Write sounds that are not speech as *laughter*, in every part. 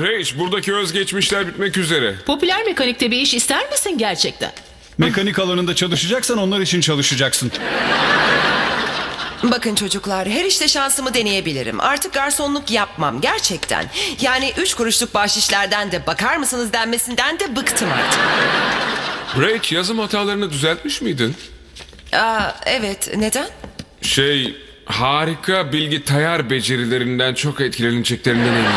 Rage, buradaki özgeçmişler bitmek üzere. Popüler mekanikte bir iş ister misin gerçekten? Mekanik alanında çalışacaksan onlar için çalışacaksın. Bakın çocuklar her işte şansımı deneyebilirim. Artık garsonluk yapmam gerçekten. Yani üç kuruşluk bahşişlerden de bakar mısınız denmesinden de bıktım artık. Rage, yazım hatalarını düzeltmiş miydin? Aa, evet neden? Şey, harika bilgi tayar becerilerinden çok etkileneceklerinden eminim.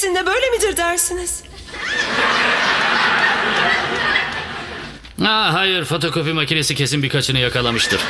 Hepsinde böyle midir dersiniz? Ha, hayır fotokopi makinesi kesin birkaçını yakalamıştır.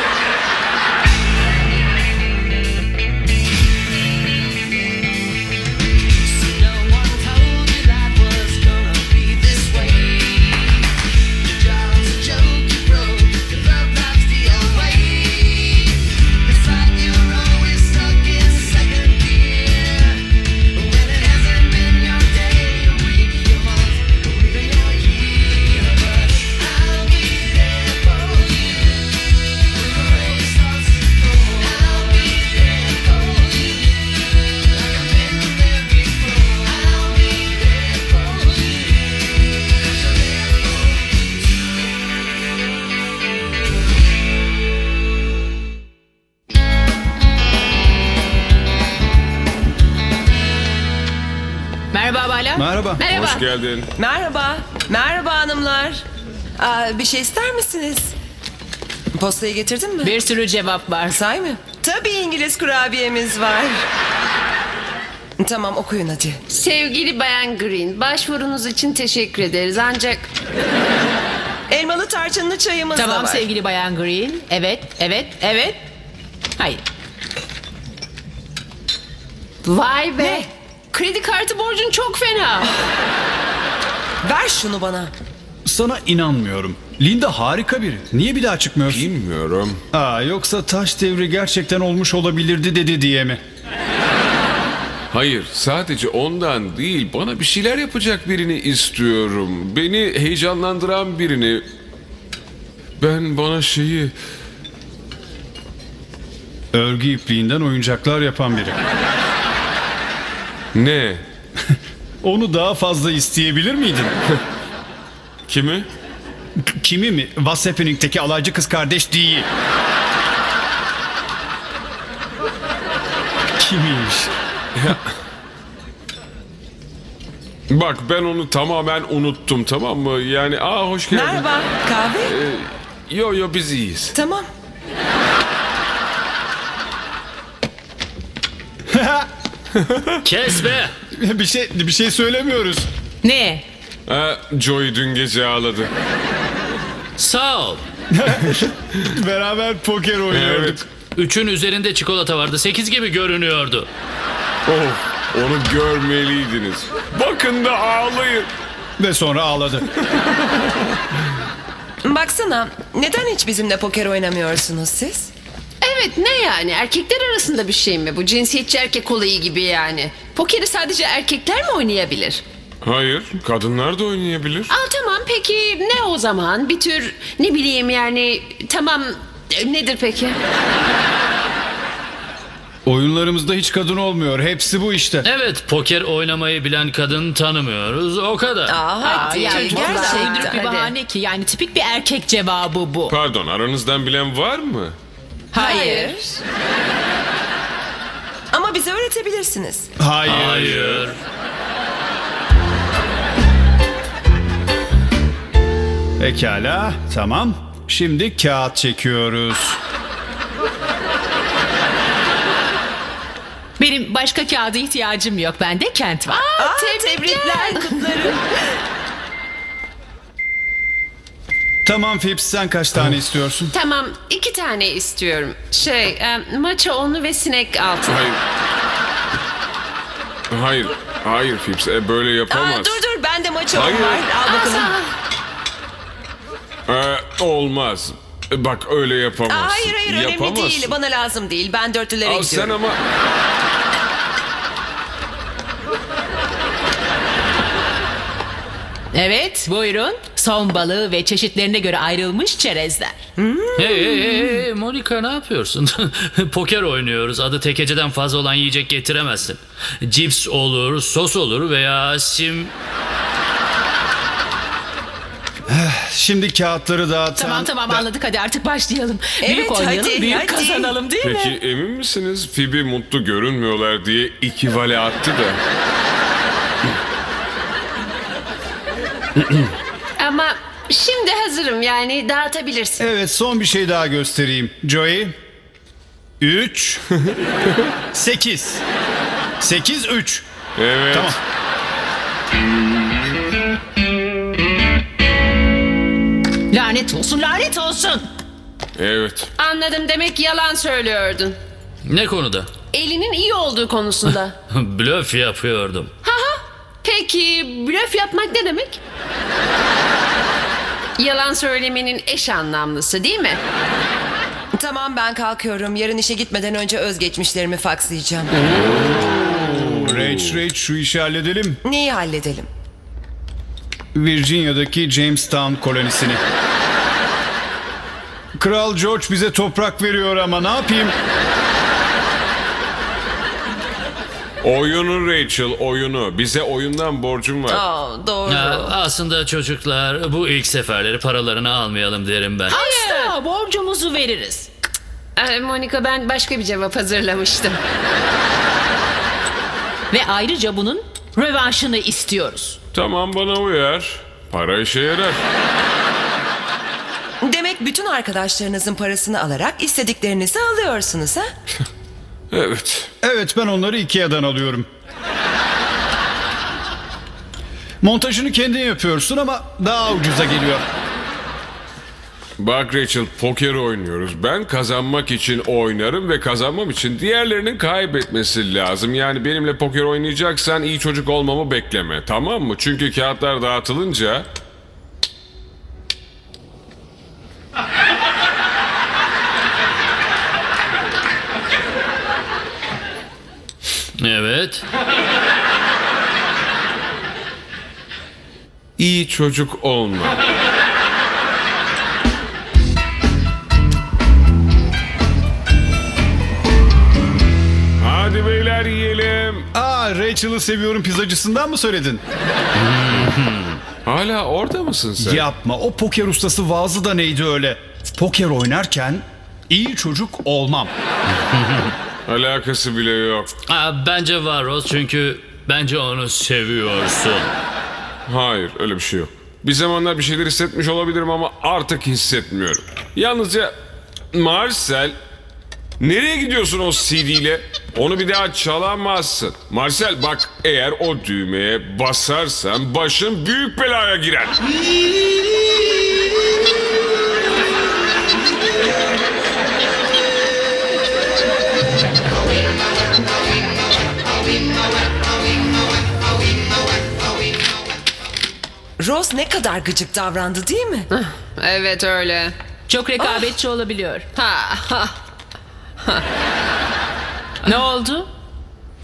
Geldin. Merhaba. Merhaba hanımlar. Aa, bir şey ister misiniz? Postayı getirdin mi? Bir sürü cevap var. Say mı? Tabii İngiliz kurabiyemiz var. Tamam okuyun hadi. Sevgili Bayan Green, başvurunuz için teşekkür ederiz. Ancak Elmalı tarçınlı çayımız da Tamam var. sevgili Bayan Green. Evet, evet, evet. Hayır. vay be. Ne? Kredi kartı borcun çok fena. *laughs* Ver şunu bana. Sana inanmıyorum. Linda harika biri. Niye bir daha çıkmıyorsun? Bilmiyorum. Aa, yoksa taş devri gerçekten olmuş olabilirdi dedi diye mi? Hayır, sadece ondan değil, bana bir şeyler yapacak birini istiyorum. Beni heyecanlandıran birini. Ben bana şeyi... Örgü ipliğinden oyuncaklar yapan biri. Ne? Onu daha fazla isteyebilir miydin? *laughs* Kimi? K- Kimi mi? What's Happening'teki alaycı kız kardeş değil. Kimiymiş? Bak ben onu tamamen unuttum tamam mı? Yani aa hoş geldin. Merhaba. Kahve? Yo yo biz iyiyiz. Tamam. *laughs* Kes be! bir şey bir şey söylemiyoruz. Ne? Ha, Joey dün gece ağladı. Sağ ol. *laughs* Beraber poker oynuyorduk. Evet. Üçün üzerinde çikolata vardı. Sekiz gibi görünüyordu. Oh, onu görmeliydiniz. Bakın da ağlayın. Ve sonra ağladı. Baksana neden hiç bizimle poker oynamıyorsunuz siz? Evet ne yani erkekler arasında bir şey mi bu? Cinsiyetçi erkek olayı gibi yani. Pokeri sadece erkekler mi oynayabilir? Hayır, kadınlar da oynayabilir. Aa tamam peki ne o zaman? Bir tür ne bileyim yani tamam nedir peki? Oyunlarımızda hiç kadın olmuyor. Hepsi bu işte. Evet, poker oynamayı bilen kadın tanımıyoruz. O kadar. Aa, Aa, hadi yani bu kadar gerçekten. bir bahane ki. Yani tipik bir erkek cevabı bu. Pardon, aranızdan bilen var mı? Hayır. Ama bize öğretebilirsiniz. Hayır. Hayır. Pekala. Tamam. Şimdi kağıt çekiyoruz. Benim başka kağıda ihtiyacım yok. Bende kent var. Aa, tebrikler kutlarım. *laughs* Tamam Fips sen kaç tane istiyorsun? Tamam iki tane istiyorum. Şey e, maça onlu ve sinek altı. Hayır. Hayır, hayır Fips, e, böyle yapamaz. Aa, dur dur bende maça Hayır. var. Al Aa, bakalım. sağ ol. E, olmaz. E, bak öyle yapamazsın. Aa, hayır hayır önemli Yapamazsın. değil. Bana lazım değil. Ben dörtlülere Al gidiyorum. sen ama... Evet buyurun. Son balığı ve çeşitlerine göre ayrılmış çerezler. Hey hey hey, hey Monika ne yapıyorsun? *laughs* Poker oynuyoruz. Adı tekeceden fazla olan yiyecek getiremezsin. Cips olur, sos olur veya sim... Şimdi kağıtları dağıtan... Tamam tamam anladık hadi artık başlayalım. Evet, büyük oynayalım hadi, büyük hadi. kazanalım değil mi? Peki emin misiniz Phoebe mutlu görünmüyorlar diye iki vale attı da. *laughs* Ama şimdi hazırım yani dağıtabilirsin. Evet son bir şey daha göstereyim. Joey. 3 8 8 3 Evet. Tamam. Lanet olsun lanet olsun. Evet. Anladım demek yalan söylüyordun. Ne konuda? Elinin iyi olduğu konusunda. *laughs* Blöf yapıyordum. Haha. Peki blöf yapmak ne demek? Yalan söylemenin eş anlamlısı değil mi? Tamam ben kalkıyorum. Yarın işe gitmeden önce özgeçmişlerimi fakslayacağım. Rage Rage şu işi halledelim. Neyi halledelim? Virginia'daki Jamestown kolonisini. Kral George bize toprak veriyor ama ne yapayım? Oyunu Rachel oyunu. Bize oyundan borcum var. Aa, doğru. Ha, aslında çocuklar bu ilk seferleri paralarını almayalım derim ben. Asla borcumuzu veririz. Ee, Monika ben başka bir cevap hazırlamıştım. Ve ayrıca bunun rövanşını istiyoruz. Tamam bana uyar. Para işe yarar. Demek bütün arkadaşlarınızın parasını alarak istediklerinizi alıyorsunuz ha? *laughs* Evet. Evet ben onları Ikea'dan alıyorum. Montajını kendin yapıyorsun ama daha ucuza geliyor. Bak Rachel poker oynuyoruz. Ben kazanmak için oynarım ve kazanmam için diğerlerinin kaybetmesi lazım. Yani benimle poker oynayacaksan iyi çocuk olmamı bekleme tamam mı? Çünkü kağıtlar dağıtılınca Evet. İyi çocuk olma. Hadi beyler yiyelim. Aa Rachel'ı seviyorum pizzacısından mı söyledin? Hala orada mısın sen? Yapma o poker ustası vaazı da neydi öyle? Poker oynarken iyi çocuk olmam. *laughs* Alakası bile yok. Aa, bence var Roz çünkü bence onu seviyorsun. Hayır öyle bir şey yok. Bir zamanlar bir şeyler hissetmiş olabilirim ama artık hissetmiyorum. Yalnızca Marcel nereye gidiyorsun o CD ile? Onu bir daha çalamazsın. Marcel bak eğer o düğmeye basarsan başın büyük belaya girer. *laughs* Rose ne kadar gıcık davrandı değil mi? Evet öyle. Çok rekabetçi olabiliyor. Ha, ha. Ne oldu?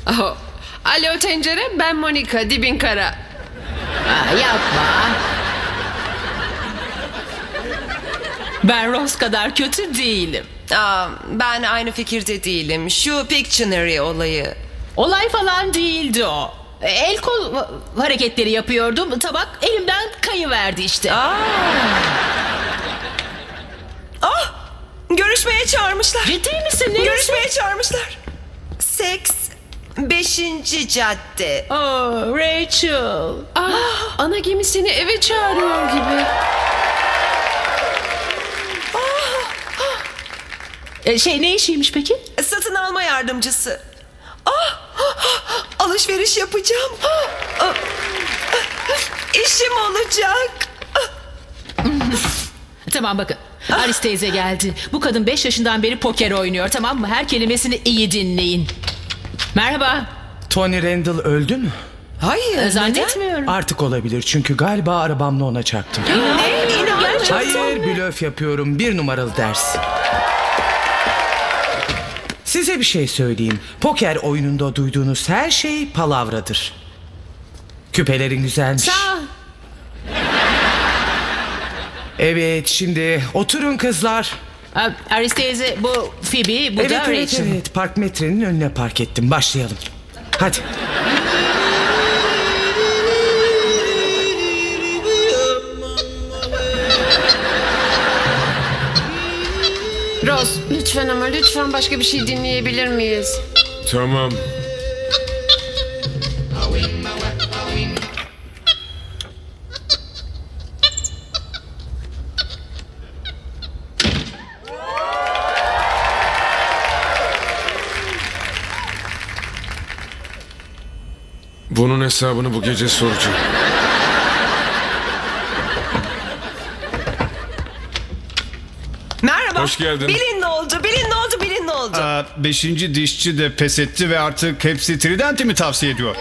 Oh. Alo tencere ben Monika dibin kara. Aa, yapma. Ben Rose kadar kötü değilim. Aa, ben aynı fikirde değilim. Şu Pictionary olayı. Olay falan değildi o. El kol hareketleri yapıyordum. Tabak elimden kayıverdi işte. Aa. Ah! Görüşmeye çağırmışlar. Ciddi misin? Neresi? Görüşmeye çağırmışlar. Seks 5. cadde. Oh, Rachel. Ah, ana gemi seni eve çağırıyor gibi. E, şey ne işiymiş peki? Satın alma yardımcısı. Alışveriş yapacağım. İşim olacak. Tamam bakın. Aris teyze geldi. Bu kadın 5 yaşından beri poker oynuyor tamam mı? Her kelimesini iyi dinleyin. Merhaba. Tony Randall öldü mü? Hayır. E, Zannetmiyorum. Artık olabilir çünkü galiba arabamla ona çarptım. Ne? İnan. Hayır blöf yapıyorum bir numaralı ders. Size bir şey söyleyeyim. Poker oyununda duyduğunuz her şey palavradır. Küpelerin güzelmiş. Sağ ol. Evet şimdi oturun kızlar. A- Aris teyze bu Phoebe, bu evet, da evet, Rachel. evet. Park metrenin önüne park ettim. Başlayalım. Hadi. Rose lütfen ama lütfen başka bir şey dinleyebilir miyiz? Tamam. Bunun hesabını bu gece soracağım. Merhaba. Hoş geldin. Bilin ne oldu? Bilin ne oldu? Bilin ne oldu? Aa, beşinci dişçi de pes etti ve artık hepsi Trident'i mi tavsiye ediyor?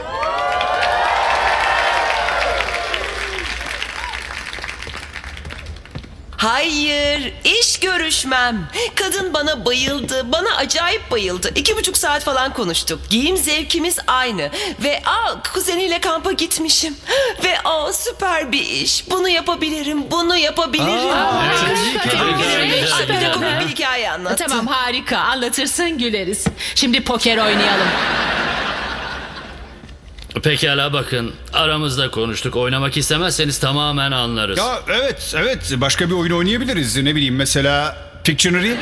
Hayır, görüşmem. Kadın bana bayıldı, bana acayip bayıldı. İki buçuk saat falan konuştuk. Giyim zevkimiz aynı. Ve aa, kuzeniyle kampa gitmişim. Ve aa, süper bir iş. Bunu yapabilirim, bunu yapabilirim. Güzel, Ay, bir de komik bir hikaye anlattım. Tamam harika anlatırsın güleriz. Şimdi poker oynayalım. Pekala bakın aramızda konuştuk. Oynamak istemezseniz tamamen anlarız. Ya evet evet başka bir oyun oynayabiliriz. Ne bileyim mesela Pictionary. *laughs*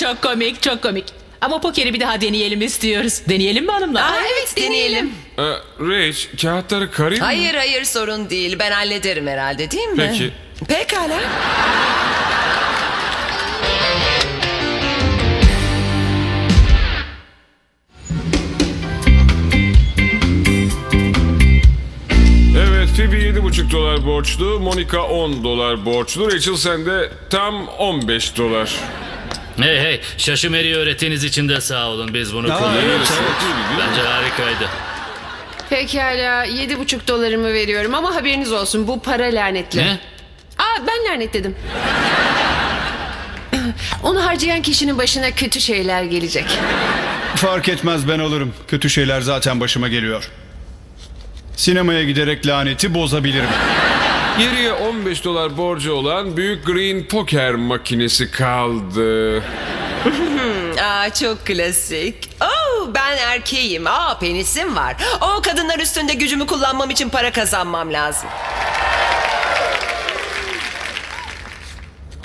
Çok komik çok komik. Ama pokeri bir daha deneyelim istiyoruz. Deneyelim mi hanımlar? Aa, evet deneyelim. Ee, Rach, kağıtları karayım mı? Hayır hayır sorun değil. Ben hallederim herhalde değil mi? Peki. Pekala. Phoebe 7,5 dolar borçlu, Monica 10 dolar borçlu, Rachel sende tam 15 dolar. Hey hey şaşımeri öğrettiğiniz için de sağ olun. Biz bunu Aa, kullanırız. evet, evet. Bence harikaydı. Pekala yedi buçuk dolarımı veriyorum ama haberiniz olsun bu para lanetli. Ne? Aa ben lanetledim. Onu harcayan kişinin başına kötü şeyler gelecek. Fark etmez ben olurum. Kötü şeyler zaten başıma geliyor. Sinemaya giderek laneti bozabilirim. Geriye 15 dolar borcu olan büyük green poker makinesi kaldı. *laughs* Aa çok klasik. Oh ben erkeğim. Aa penisim var. O kadınlar üstünde gücümü kullanmam için para kazanmam lazım.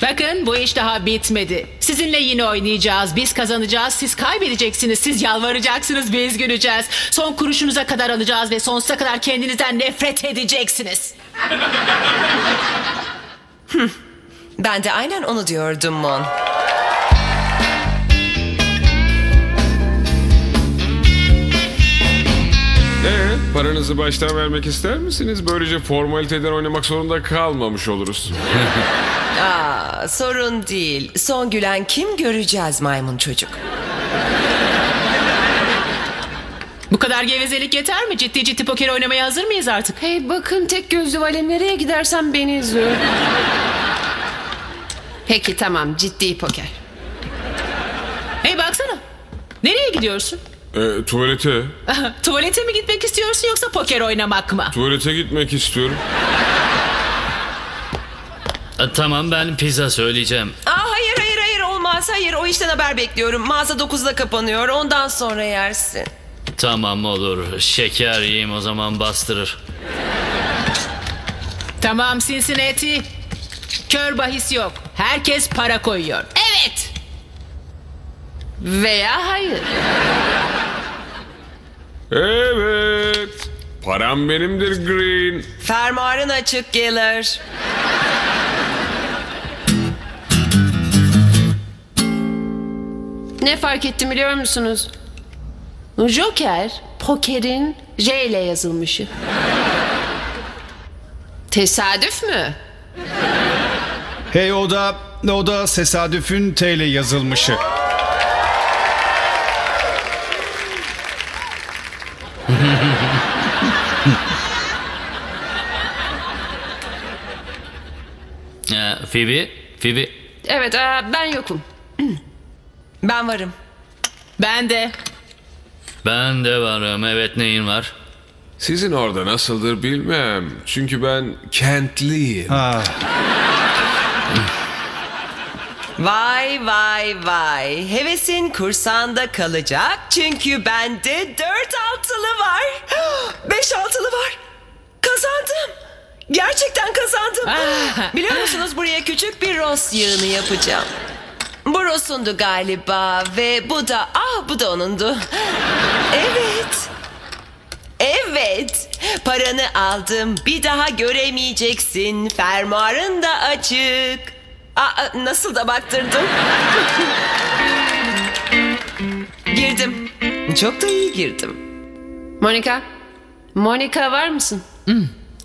Bakın bu iş daha bitmedi. Sizinle yine oynayacağız. Biz kazanacağız, siz kaybedeceksiniz. Siz yalvaracaksınız, biz güleceğiz. Son kuruşunuza kadar alacağız ve sonsuza kadar kendinizden nefret edeceksiniz. Ben de aynen onu diyordum Mon. Paranızı baştan vermek ister misiniz? Böylece formaliteden oynamak zorunda kalmamış oluruz. *laughs* Aa sorun değil. Son gülen kim göreceğiz maymun çocuk. Bu kadar gevezelik yeter mi? Ciddi ciddi poker oynamaya hazır mıyız artık? Hey bakın tek gözlü Vale nereye gidersem beni izliyor. Peki tamam ciddi poker. Hey baksana. Nereye gidiyorsun? Ee, tuvalete. *laughs* Tuvalete mi gitmek istiyorsun yoksa poker oynamak mı? Tuvalete gitmek istiyorum. E, Tamam ben pizza söyleyeceğim. Aa hayır hayır hayır olmaz. Hayır o işten haber bekliyorum. Mağaza 9'da kapanıyor. Ondan sonra yersin. Tamam olur. Şeker yiyeyim o zaman bastırır. Tamam Cincinnati. Kör bahis yok. Herkes para koyuyor. Evet. Veya hayır. Evet. Param benimdir Green. Fermuarın açık gelir. Ne fark ettim biliyor musunuz? Joker pokerin J ile yazılmışı. Tesadüf mü? Hey o da o da tesadüfün T ile yazılmışı. E, Phoebe, Phoebe. Evet aa, ben yokum. *clears throat* Ben varım. Ben de. Ben de varım. Evet neyin var? Sizin orada nasıldır bilmem. Çünkü ben kentliyim. Vay vay vay. Hevesin kursağında kalacak. Çünkü bende dört altılı var. *gasps* Beş altılı var. Kazandım. Gerçekten kazandım. Biliyor musunuz buraya küçük bir ros yığını yapacağım. Bu Ros'undu galiba ve bu da ah bu da onundu. Evet. Evet. Paranı aldım. Bir daha göremeyeceksin. Fermuarın da açık. Aa, nasıl da baktırdım. girdim. Çok da iyi girdim. Monica. Monica var mısın?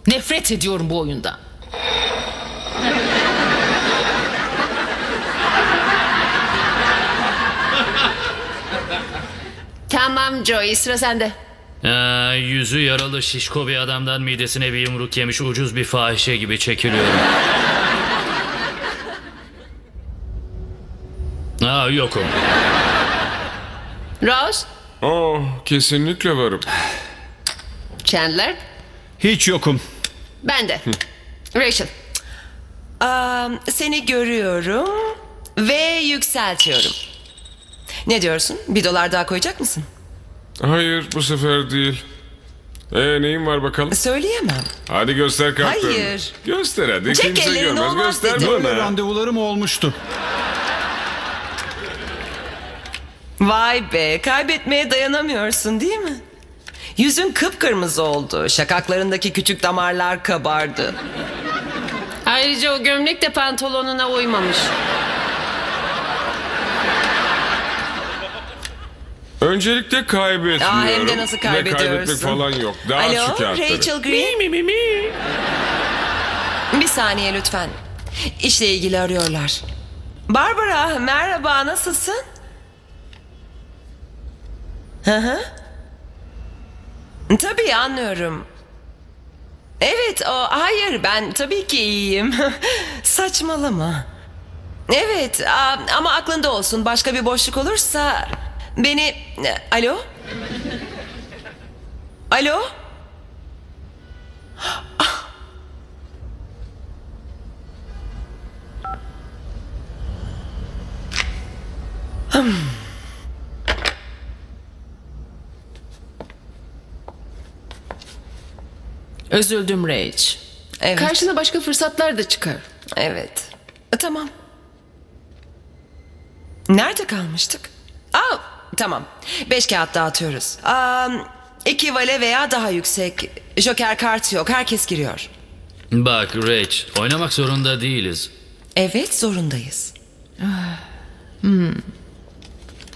Nefret ediyorum bu oyundan. *laughs* Tamam Joey sıra sende. Ee, yüzü yaralı şişko bir adamdan midesine bir yumruk yemiş ucuz bir fahişe gibi çekiliyorum. *laughs* Aa yokum. Rose. Oh, kesinlikle varım. Chandler. hiç yokum. Ben de. Rachel. Aa, seni görüyorum ve yükseltiyorum. Ne diyorsun? Bir dolar daha koyacak mısın? Hayır bu sefer değil. Ee neyin var bakalım? Söyleyemem. Hadi göster kartlarını. Hayır. Göster hadi. Çek Kimse ellerini, görmez. olmaz Göster dedim. bana. Randevularım olmuştu. Vay be kaybetmeye dayanamıyorsun değil mi? Yüzün kıpkırmızı oldu. Şakaklarındaki küçük damarlar kabardı. Ayrıca o gömlek de pantolonuna uymamış. Öncelikle kaybetmiyorum. Aa, hem de nasıl Ve kaybediyorsun? kaybetmek falan yok. Daha Alo şu kağıtları. Rachel Green. Bir saniye lütfen. İşle ilgili arıyorlar. Barbara merhaba nasılsın? Hı hı. Tabii anlıyorum. Evet o hayır ben tabii ki iyiyim. *laughs* Saçmalama. Evet aa, ama aklında olsun başka bir boşluk olursa beni... Alo? Alo? Üzüldüm Rage. Evet. Karşına başka fırsatlar da çıkar. Evet. E, Tamam. Nerede kalmıştık? Aa, tamam. Beş kağıt dağıtıyoruz. Aa, iki vale veya daha yüksek. Joker kartı yok. Herkes giriyor. Bak Rach oynamak zorunda değiliz. Evet zorundayız.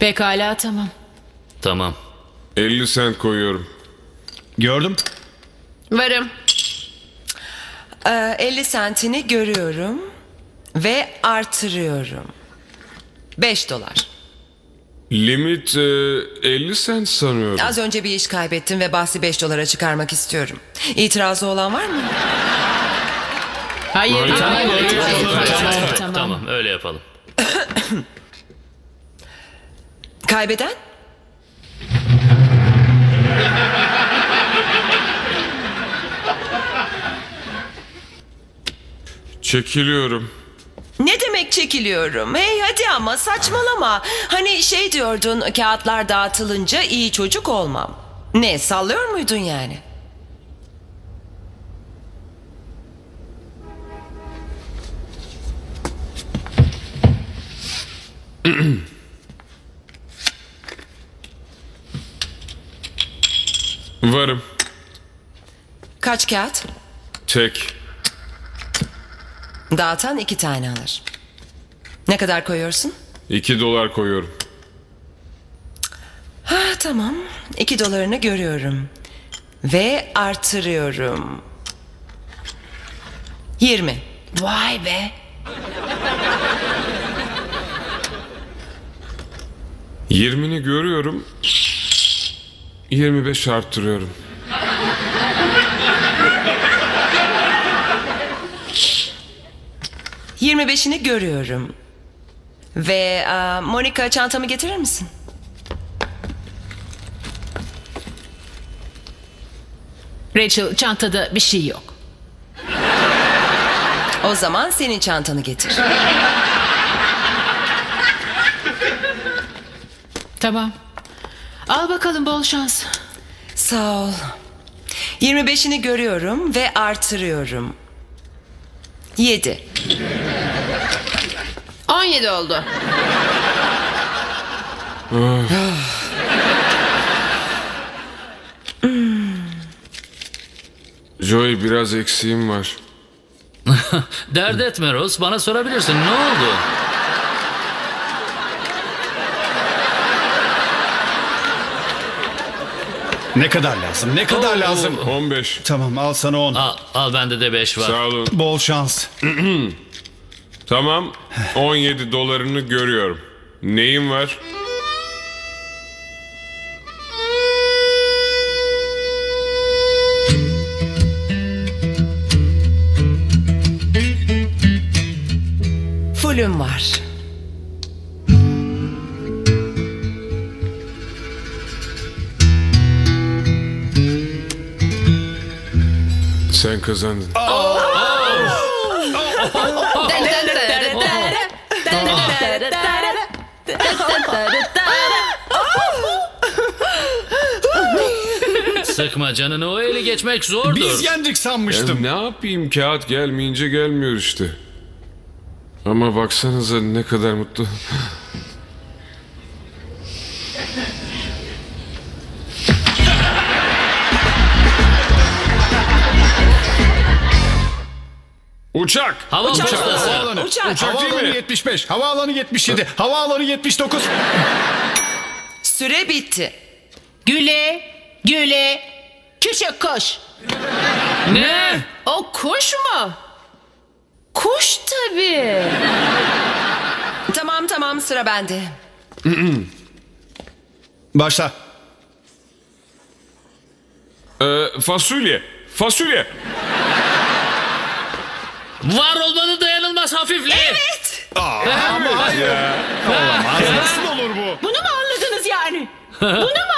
Pekala tamam. Tamam. 50 sent koyuyorum. Gördüm. Varım. Ee, 50 sentini görüyorum. Ve artırıyorum. 5 dolar. Limit e, 50 sent sanıyorum. Az önce bir iş kaybettim ve bahsi 5 dolara çıkarmak istiyorum. İtirazı olan var mı? Hayır, hayır, Tamam, hayır, yapalım. hayır, Tamam, tamam. öyle yapalım. Kaybeden? Çekiliyorum. Ne demek çekiliyorum? Hey hadi ama saçmalama. Hani şey diyordun kağıtlar dağıtılınca iyi çocuk olmam. Ne sallıyor muydun yani? Varım. Kaç kağıt? Tek. Dağıtan iki tane alır. Ne kadar koyuyorsun? 2 dolar koyuyorum. Ha tamam. İki dolarını görüyorum. Ve artırıyorum. Yirmi. Vay be. Yirmini görüyorum. 25 arttırıyorum. Yirmi beşini görüyorum. Ve aa, Monica çantamı getirir misin? Rachel çantada bir şey yok. O zaman senin çantanı getir. Tamam. Al bakalım bol şans. Sağ ol. 25'ini görüyorum ve artırıyorum. 7. 17 oldu. *sighs* Joey biraz eksiğim var. *laughs* Dert etme Ross bana sorabilirsin ne oldu? Ne kadar lazım? Ne kadar lazım? 15. Tamam al sana 10. Al, al bende de 5 var. Sağ olun. Bol şans. *clears throat* Tamam. 17 dolarını görüyorum. Neyin var? Fullüm var. Sen kazandın. Sıkma canını o eli geçmek zordur. Biz yendik Ya sanmıştım. ne yapayım kağıt gelmeyince gelmiyor işte. Ama baksanıza ne kadar mutlu. Uçak. Hava postası. Havaalanı. Uçak. Havaalanı mi? 75. Havaalanı 77. Havaalanı 79. Süre bitti. Güle, güle, küçük kuş. Ne? O kuş mu? Kuş tabii. Tamam tamam sıra bende. *clears throat* Başla. Ee, fasulye. Fasulye. Var olmanın dayanılmaz hafifliği. Nasıl olur bu? Bunu mu anladınız yani? *laughs* Bunu mu